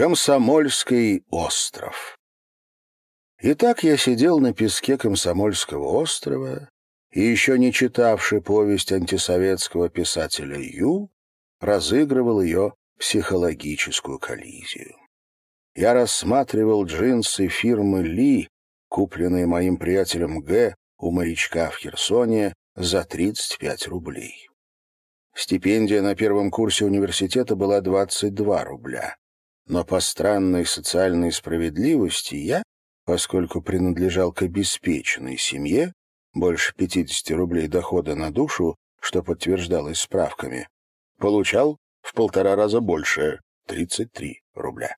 Комсомольский остров. Итак, я сидел на песке Комсомольского острова и, еще не читавший повесть антисоветского писателя Ю, разыгрывал ее психологическую коллизию. Я рассматривал джинсы фирмы Ли, купленные моим приятелем Г у морячка в Херсоне за 35 рублей. Стипендия на первом курсе университета была 22 рубля но по странной социальной справедливости я, поскольку принадлежал к обеспеченной семье, больше 50 рублей дохода на душу, что подтверждалось справками, получал в полтора раза больше — 33 рубля.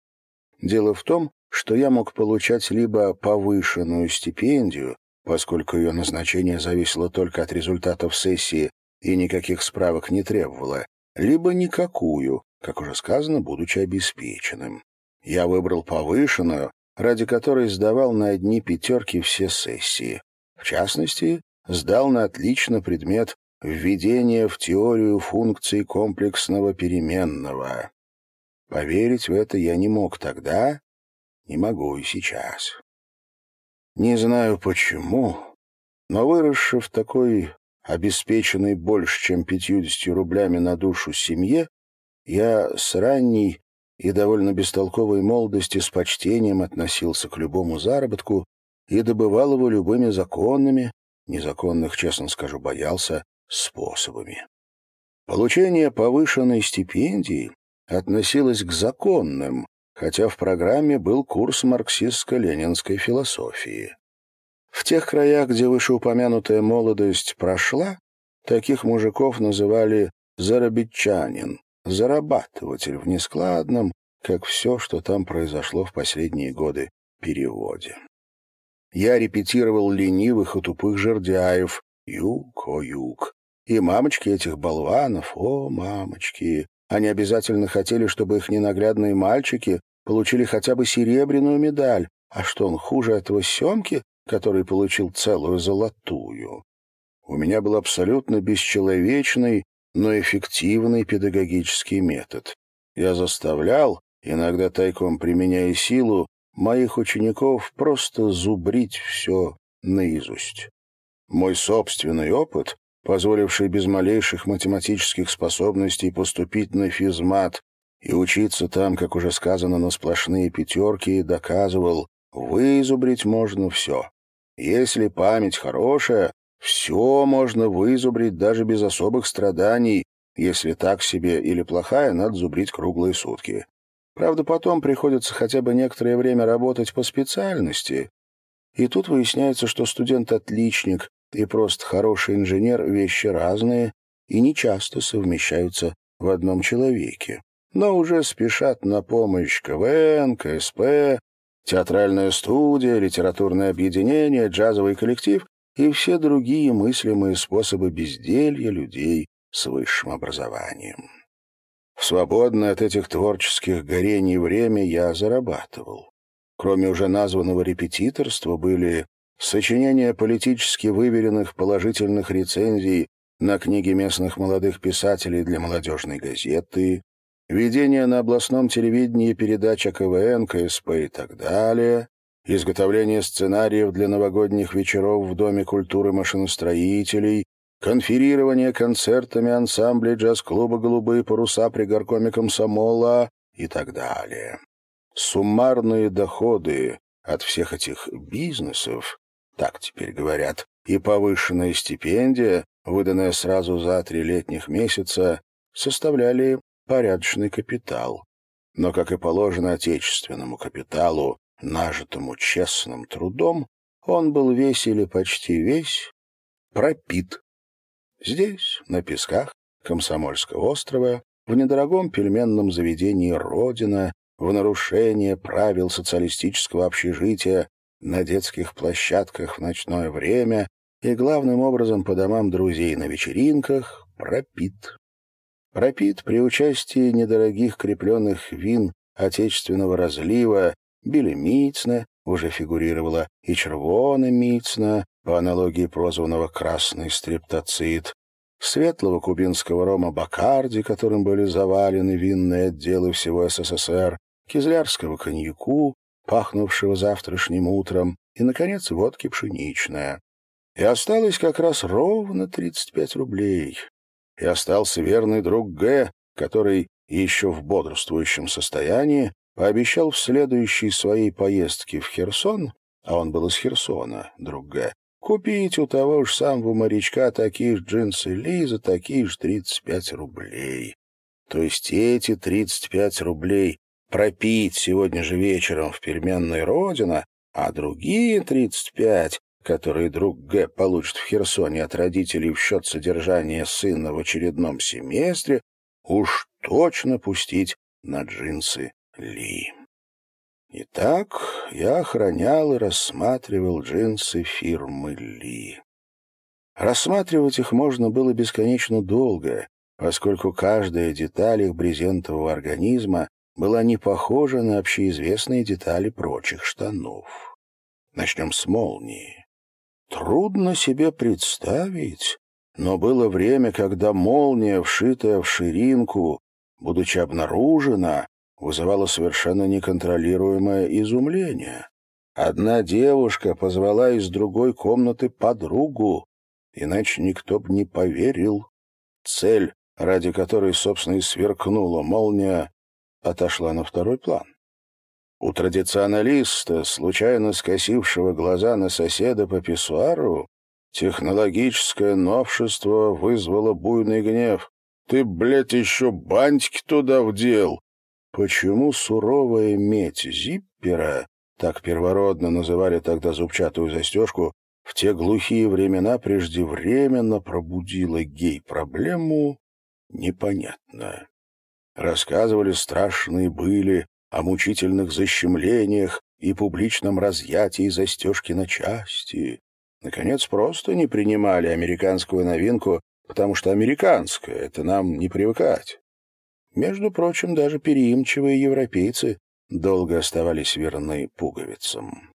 Дело в том, что я мог получать либо повышенную стипендию, поскольку ее назначение зависело только от результатов сессии и никаких справок не требовало, либо никакую, как уже сказано, будучи обеспеченным. Я выбрал повышенную, ради которой сдавал на одни пятерки все сессии. В частности, сдал на отлично предмет «Введение в теорию функций комплексного переменного». Поверить в это я не мог тогда, не могу и сейчас. Не знаю почему, но выросший в такой обеспеченной больше, чем пятьюдесятью рублями на душу семье, я с ранней и довольно бестолковой молодости с почтением относился к любому заработку и добывал его любыми законными, незаконных, честно скажу, боялся, способами. Получение повышенной стипендии относилось к законным, хотя в программе был курс марксистско-ленинской философии. В тех краях, где вышеупомянутая молодость прошла, таких мужиков называли «заробитчанин», зарабатыватель в нескладном, как все, что там произошло в последние годы, переводе. Я репетировал ленивых и тупых жердяев, юг, о юг, и мамочки этих болванов, о мамочки. Они обязательно хотели, чтобы их ненаглядные мальчики получили хотя бы серебряную медаль, а что он хуже этого Семки, который получил целую золотую? У меня был абсолютно бесчеловечный но эффективный педагогический метод. Я заставлял, иногда тайком применяя силу, моих учеников просто зубрить все наизусть. Мой собственный опыт, позволивший без малейших математических способностей поступить на физмат и учиться там, как уже сказано, на сплошные пятерки, доказывал, вызубрить можно все. Если память хорошая, все можно вызубрить даже без особых страданий, если так себе или плохая, надо зубрить круглые сутки. Правда, потом приходится хотя бы некоторое время работать по специальности, и тут выясняется, что студент-отличник и просто хороший инженер — вещи разные и нечасто совмещаются в одном человеке. Но уже спешат на помощь КВН, КСП, театральная студия, литературное объединение, джазовый коллектив и все другие мыслимые способы безделья людей с высшим образованием. В свободное от этих творческих горений время я зарабатывал. Кроме уже названного репетиторства были сочинения политически выверенных положительных рецензий на книги местных молодых писателей для молодежной газеты, ведение на областном телевидении передач КВН, КСП и так далее, изготовление сценариев для новогодних вечеров в Доме культуры машиностроителей, конферирование концертами ансамблей джаз-клуба «Голубые паруса» при горкоме комсомола и так далее. Суммарные доходы от всех этих бизнесов, так теперь говорят, и повышенная стипендия, выданная сразу за три летних месяца, составляли порядочный капитал. Но, как и положено отечественному капиталу, нажитому честным трудом, он был весь или почти весь пропит. Здесь, на песках Комсомольского острова, в недорогом пельменном заведении «Родина», в нарушение правил социалистического общежития, на детских площадках в ночное время и, главным образом, по домам друзей на вечеринках, пропит. Пропит при участии недорогих крепленных вин отечественного разлива Билли Мицна уже фигурировала и червоный Мицна, по аналогии прозванного «красный стрептоцит», светлого кубинского рома Бакарди, которым были завалены винные отделы всего СССР, кизлярского коньяку, пахнувшего завтрашним утром, и, наконец, водки пшеничная. И осталось как раз ровно 35 рублей. И остался верный друг Г, который еще в бодрствующем состоянии пообещал в следующей своей поездке в Херсон, а он был из Херсона, друг Г, купить у того же самого морячка такие же джинсы Ли за такие же 35 рублей. То есть эти 35 рублей пропить сегодня же вечером в пельменной Родина, а другие 35, которые друг Г получит в Херсоне от родителей в счет содержания сына в очередном семестре, уж точно пустить на джинсы Ли. Итак, я охранял и рассматривал джинсы фирмы Ли. Рассматривать их можно было бесконечно долго, поскольку каждая деталь их брезентового организма была не похожа на общеизвестные детали прочих штанов. Начнем с молнии. Трудно себе представить, но было время, когда молния, вшитая в ширинку, будучи обнаружена, вызывала совершенно неконтролируемое изумление. Одна девушка позвала из другой комнаты подругу, иначе никто бы не поверил. Цель ради которой, собственно, и сверкнула молния, отошла на второй план. У традиционалиста, случайно скосившего глаза на соседа по писсуару, технологическое новшество вызвало буйный гнев. «Ты, блядь, еще бантики туда вдел!» Почему суровая медь зиппера, так первородно называли тогда зубчатую застежку, в те глухие времена преждевременно пробудила гей-проблему, непонятно. Рассказывали страшные были о мучительных защемлениях и публичном разъятии застежки на части. Наконец, просто не принимали американскую новинку, потому что американская — это нам не привыкать. Между прочим, даже переимчивые европейцы долго оставались верны пуговицам.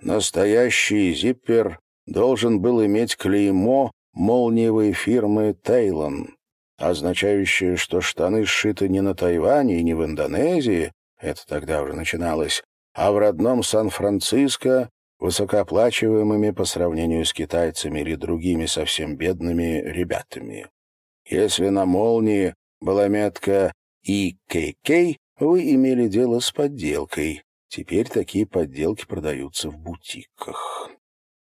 Настоящий зиппер должен был иметь клеймо молниевой фирмы «Тейлон», означающее, что штаны сшиты не на Тайване и не в Индонезии, это тогда уже начиналось, а в родном Сан-Франциско, высокооплачиваемыми по сравнению с китайцами или другими совсем бедными ребятами. Если на молнии была метка «ИКК», вы имели дело с подделкой. Теперь такие подделки продаются в бутиках.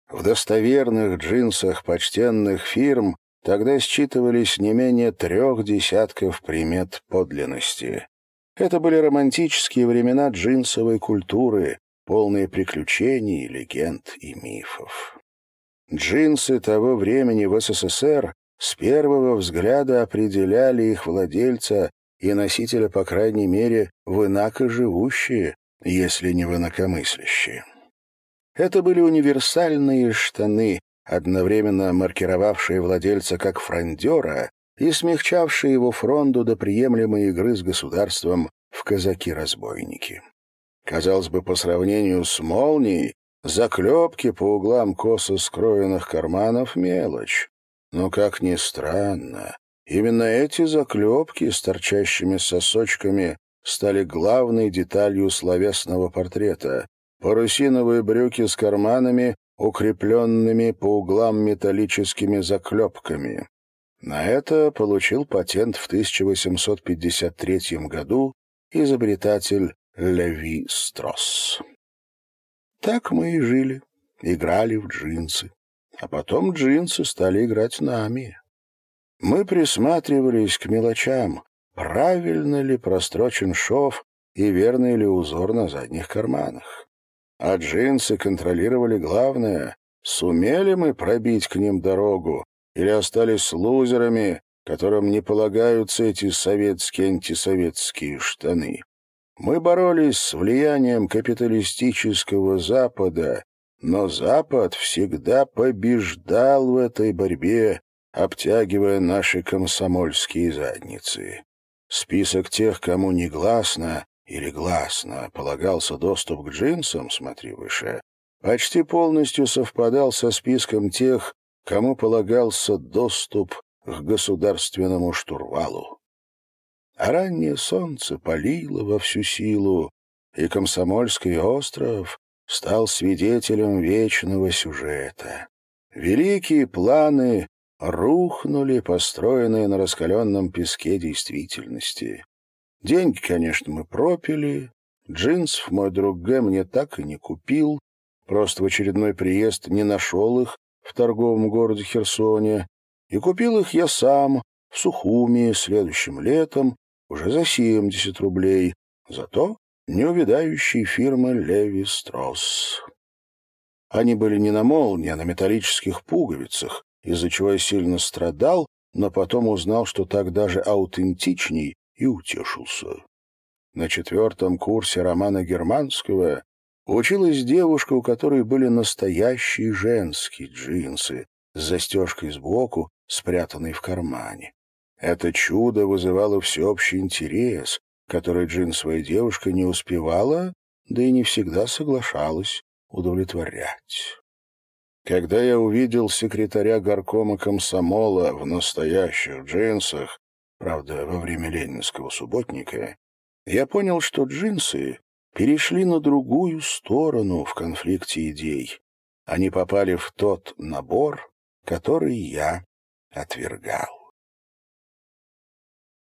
В достоверных джинсах почтенных фирм Тогда считывались не менее трех десятков примет подлинности. Это были романтические времена джинсовой культуры, полные приключений, легенд и мифов. Джинсы того времени в СССР с первого взгляда определяли их владельца и носителя, по крайней мере, в инако живущие, если не в инакомыслящие. Это были универсальные штаны, одновременно маркировавшие владельца как фрондера и смягчавшие его фронду до приемлемой игры с государством в казаки-разбойники. Казалось бы, по сравнению с молнией, заклепки по углам косо скроенных карманов — мелочь. Но, как ни странно, именно эти заклепки с торчащими сосочками стали главной деталью словесного портрета. Парусиновые брюки с карманами укрепленными по углам металлическими заклепками. На это получил патент в 1853 году изобретатель Леви Стросс. Так мы и жили, играли в джинсы. А потом джинсы стали играть нами. Мы присматривались к мелочам, правильно ли прострочен шов и верный ли узор на задних карманах а джинсы контролировали главное — сумели мы пробить к ним дорогу или остались лузерами, которым не полагаются эти советские антисоветские штаны. Мы боролись с влиянием капиталистического Запада, но Запад всегда побеждал в этой борьбе, обтягивая наши комсомольские задницы. Список тех, кому негласно или гласно полагался доступ к джинсам, смотри выше, почти полностью совпадал со списком тех, кому полагался доступ к государственному штурвалу. а раннее солнце палило во всю силу, и Комсомольский остров стал свидетелем вечного сюжета. Великие планы рухнули, построенные на раскаленном песке действительности. Деньги, конечно, мы пропили, джинсов мой друг Г мне так и не купил, просто в очередной приезд не нашел их в торговом городе Херсоне, и купил их я сам в Сухуми следующим летом уже за 70 рублей, зато неувядающей фирмы «Леви Стросс». Они были не на молнии, а на металлических пуговицах, из-за чего я сильно страдал, но потом узнал, что так даже аутентичней, и утешился. На четвертом курсе романа Германского училась девушка, у которой были настоящие женские джинсы с застежкой сбоку, спрятанной в кармане. Это чудо вызывало всеобщий интерес, который джинсовая девушка не успевала, да и не всегда соглашалась удовлетворять. Когда я увидел секретаря горкома комсомола в настоящих джинсах, правда, во время ленинского субботника, я понял, что джинсы перешли на другую сторону в конфликте идей. Они попали в тот набор, который я отвергал.